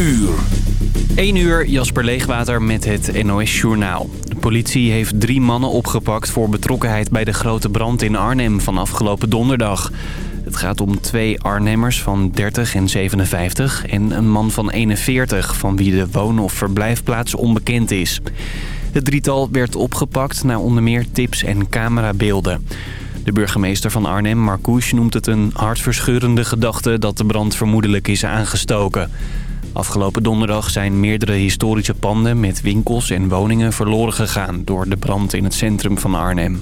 uur. 1 uur, Jasper Leegwater met het NOS Journaal. De politie heeft drie mannen opgepakt voor betrokkenheid bij de grote brand in Arnhem van afgelopen donderdag. Het gaat om twee Arnhemmers van 30 en 57 en een man van 41 van wie de woon- of verblijfplaats onbekend is. Het drietal werd opgepakt na onder meer tips en camerabeelden. De burgemeester van Arnhem, Marcouch, noemt het een hartverscheurende gedachte dat de brand vermoedelijk is aangestoken. Afgelopen donderdag zijn meerdere historische panden met winkels en woningen verloren gegaan door de brand in het centrum van Arnhem.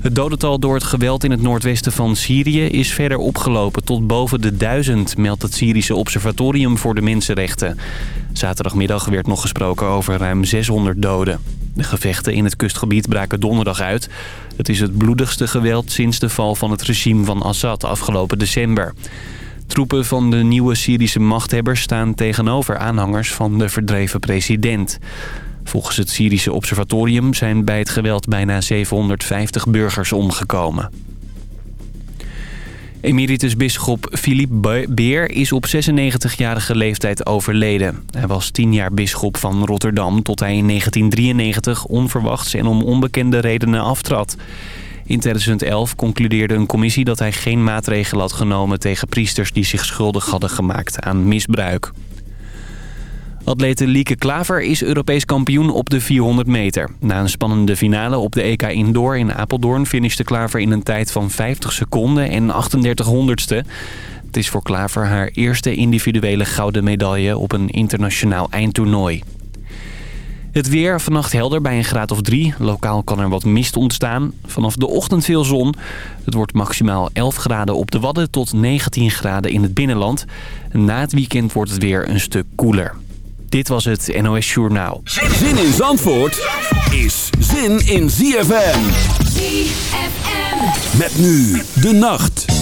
Het dodental door het geweld in het noordwesten van Syrië is verder opgelopen tot boven de duizend, meldt het Syrische Observatorium voor de Mensenrechten. Zaterdagmiddag werd nog gesproken over ruim 600 doden. De gevechten in het kustgebied braken donderdag uit. Het is het bloedigste geweld sinds de val van het regime van Assad afgelopen december. Troepen van de nieuwe Syrische machthebbers staan tegenover aanhangers van de verdreven president. Volgens het Syrische observatorium zijn bij het geweld bijna 750 burgers omgekomen. Emeritus bisschop Philippe Beer is op 96-jarige leeftijd overleden. Hij was 10 jaar bisschop van Rotterdam tot hij in 1993 onverwachts en om onbekende redenen aftrad. In 2011 concludeerde een commissie dat hij geen maatregelen had genomen tegen priesters die zich schuldig hadden gemaakt aan misbruik. Atlete Lieke Klaver is Europees kampioen op de 400 meter. Na een spannende finale op de EK Indoor in Apeldoorn... finishte Klaver in een tijd van 50 seconden en 38 honderdste. Het is voor Klaver haar eerste individuele gouden medaille... op een internationaal eindtoernooi. Het weer vannacht helder bij een graad of 3. Lokaal kan er wat mist ontstaan. Vanaf de ochtend veel zon. Het wordt maximaal 11 graden op de Wadden tot 19 graden in het binnenland. Na het weekend wordt het weer een stuk koeler. Dit was het NOS Journaal. Zin in Zandvoort is zin in ZFM. ZFM. Met nu de nacht.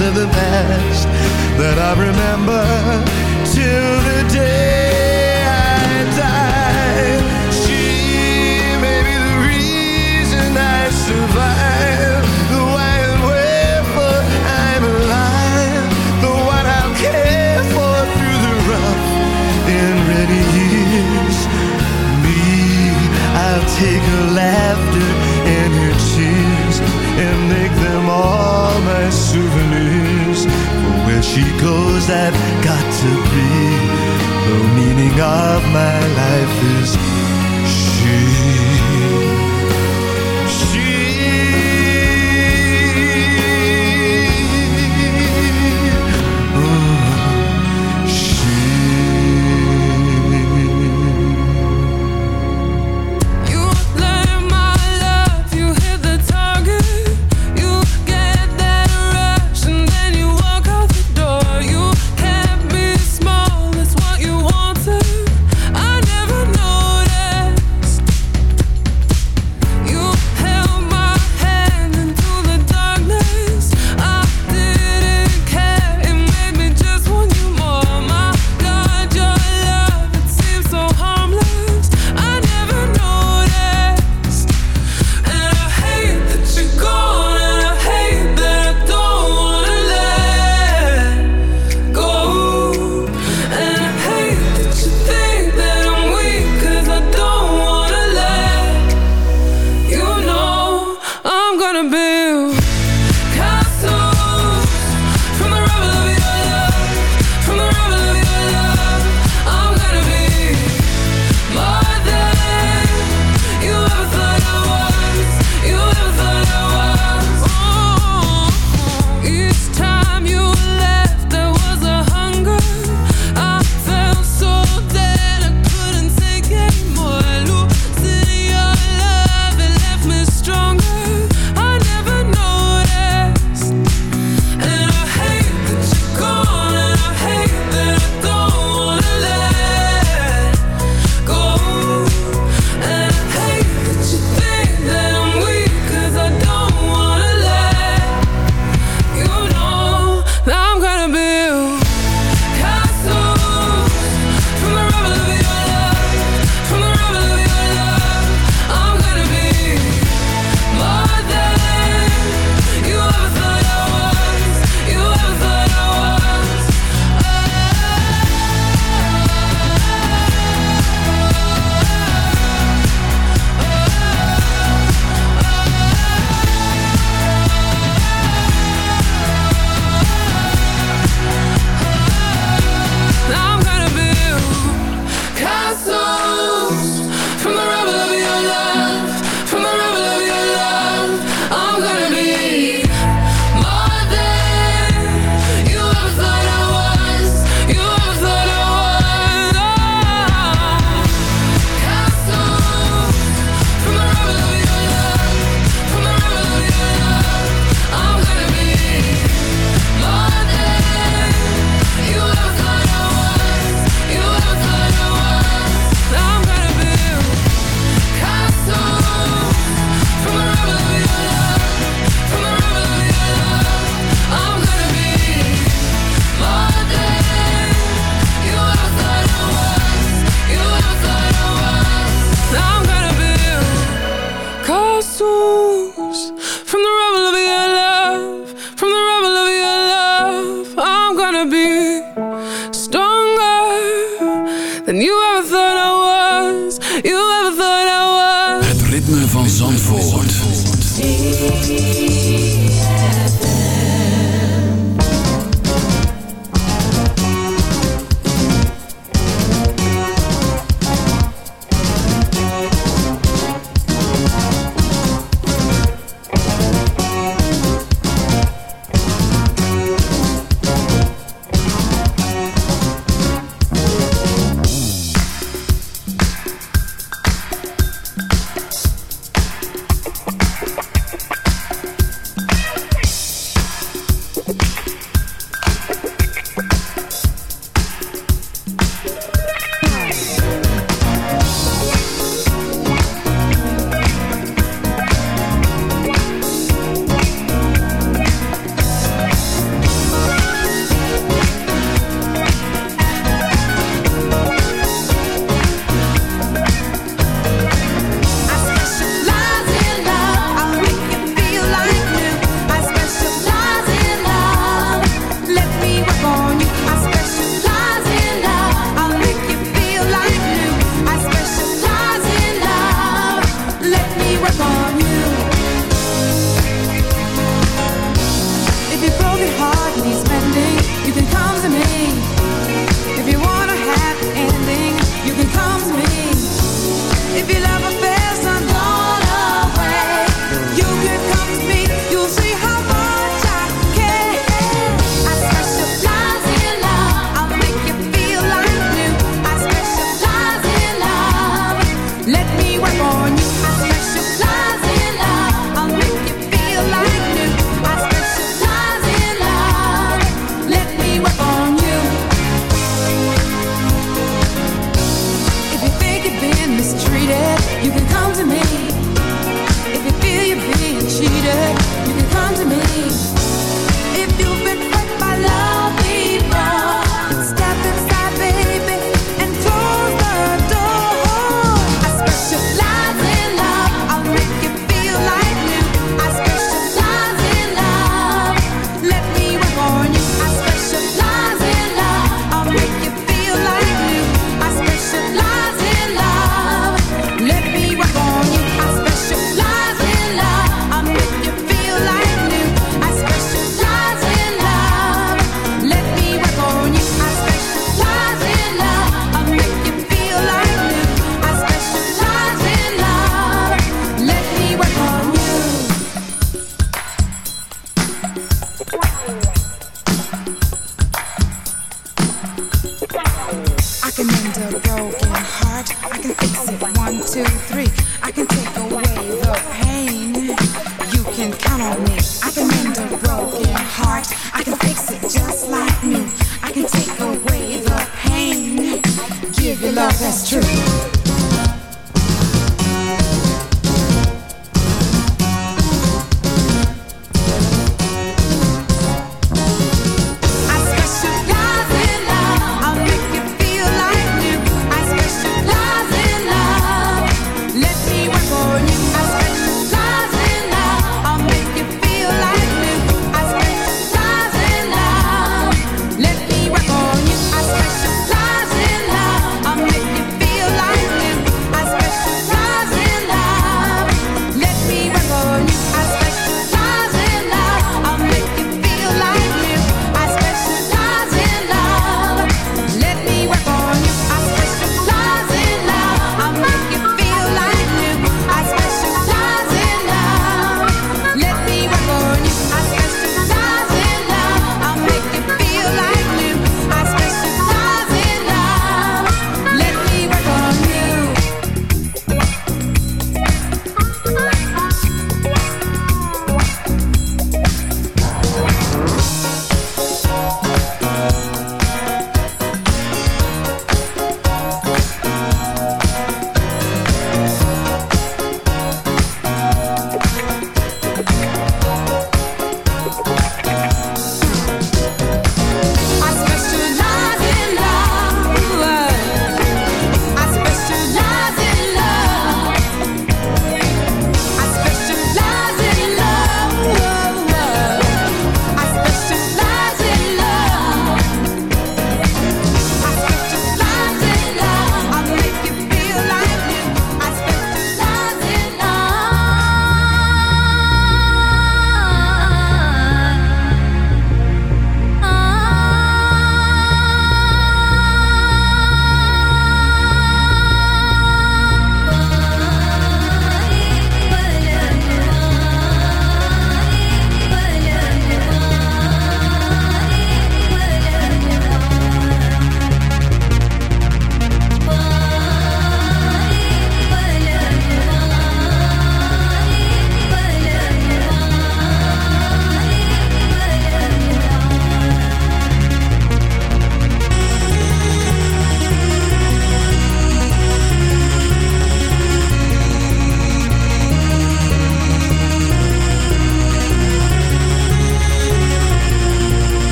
seven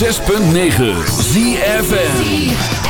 106.9 ZFN